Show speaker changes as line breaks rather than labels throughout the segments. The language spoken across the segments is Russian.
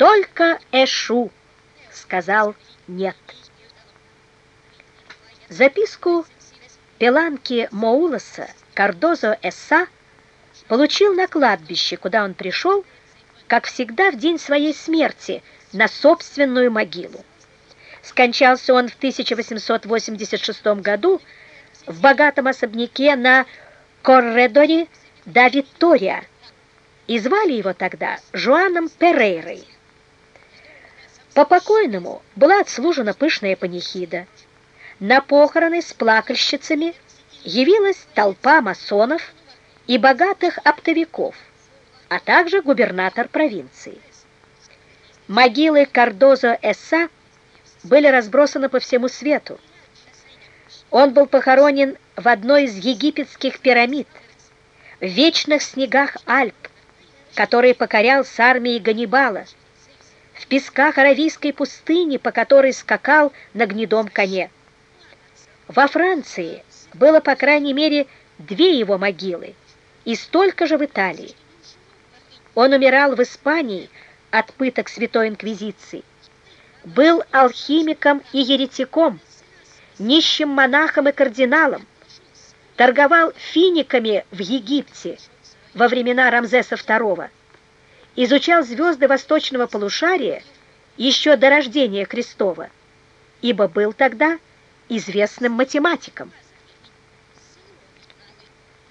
Только Эшу сказал нет. Записку Пеланки Моулоса Кардозо Эсса получил на кладбище, куда он пришел, как всегда в день своей смерти, на собственную могилу. Скончался он в 1886 году в богатом особняке на Корредоре да Виктория, и звали его тогда Жуаном Перейрой. По покойному была отслужена пышная панихида. На похороны с плакальщицами явилась толпа масонов и богатых оптовиков, а также губернатор провинции. Могилы Кардозо Эсса были разбросаны по всему свету. Он был похоронен в одной из египетских пирамид, в вечных снегах Альп, которые покорял с армией Ганнибала, песках Аравийской пустыни, по которой скакал на гнедом коне. Во Франции было, по крайней мере, две его могилы, и столько же в Италии. Он умирал в Испании от пыток Святой Инквизиции, был алхимиком и еретиком, нищим монахом и кардиналом, торговал финиками в Египте во времена Рамзеса II, изучал звезды восточного полушария еще до рождения Христова, ибо был тогда известным математиком.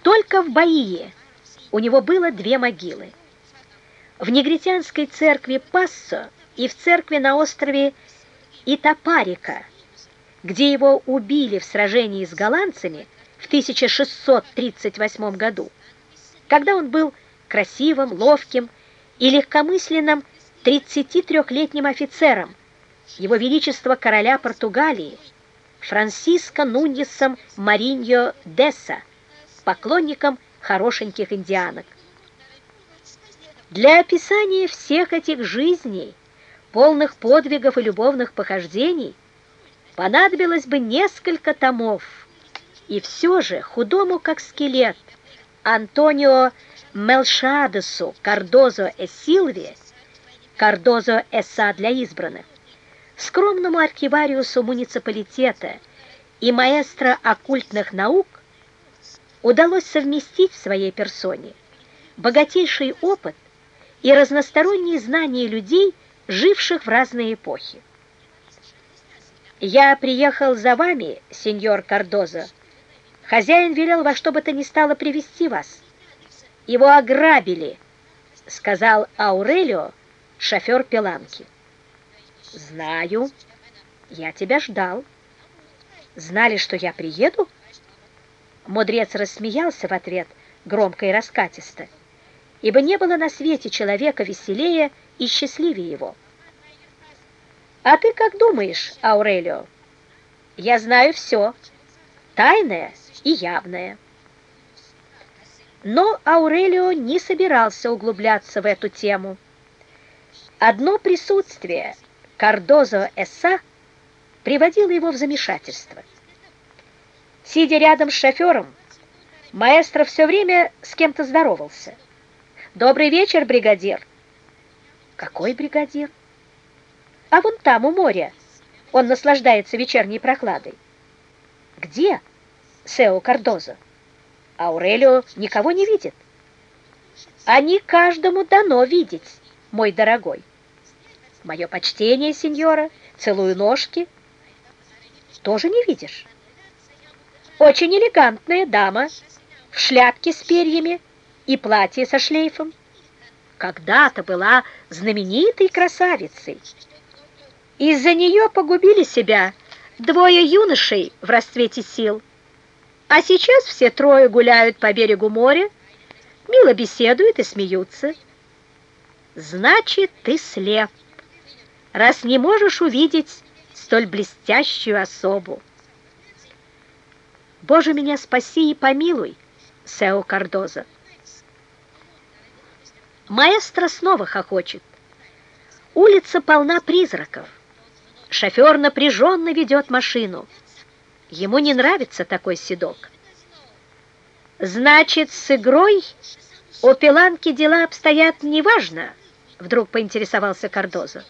Только в Баие у него было две могилы. В негритянской церкви Пассо и в церкви на острове Итапарика, где его убили в сражении с голландцами в 1638 году, когда он был красивым, ловким и легкомысленным 33-летним офицером Его Величества короля Португалии Франсиско Нуньесом Мариньо Десса, поклонником хорошеньких индианок. Для описания всех этих жизней, полных подвигов и любовных похождений, понадобилось бы несколько томов, и все же худому как скелет Антонио Мелшадесу Кардозо э Силви, Кардозо Эса для избранных, скромному архивариусу муниципалитета и маэстро оккультных наук удалось совместить в своей персоне богатейший опыт и разносторонние знания людей, живших в разные эпохи. «Я приехал за вами, сеньор Кардозо. Хозяин велел во что бы то ни стало привести вас». Его ограбили, сказал Аурелио, шофер Пеланки. Знаю, я тебя ждал. Знали, что я приеду? Мудрец рассмеялся в ответ громко и раскатисто, ибо не было на свете человека веселее и счастливее его. А ты как думаешь, Аурелио? Я знаю все, тайное и явное. Но Аурелио не собирался углубляться в эту тему. Одно присутствие Кардозо Эсса приводило его в замешательство. Сидя рядом с шофером, маэстро все время с кем-то здоровался. «Добрый вечер, бригадир!» «Какой бригадир?» «А вон там, у моря. Он наслаждается вечерней прохладой». «Где?» «Сео Кардозо». Аурелио никого не видит. Не каждому дано видеть, мой дорогой. Мое почтение, сеньора, целую ножки. Тоже не видишь? Очень элегантная дама, в шляпке с перьями и платье со шлейфом. Когда-то была знаменитой красавицей. Из-за нее погубили себя двое юношей в расцвете сил. А сейчас все трое гуляют по берегу моря, мило беседуют и смеются. Значит, ты слеп, раз не можешь увидеть столь блестящую особу. Боже, меня спаси и помилуй, Сео Кардоза. Маэстро снова хохочет. Улица полна призраков. Шофер напряженно ведет машину. Ему не нравится такой седок. Значит, с игрой у Пиланки дела обстоят неважно, Вдруг поинтересовался Кардозо.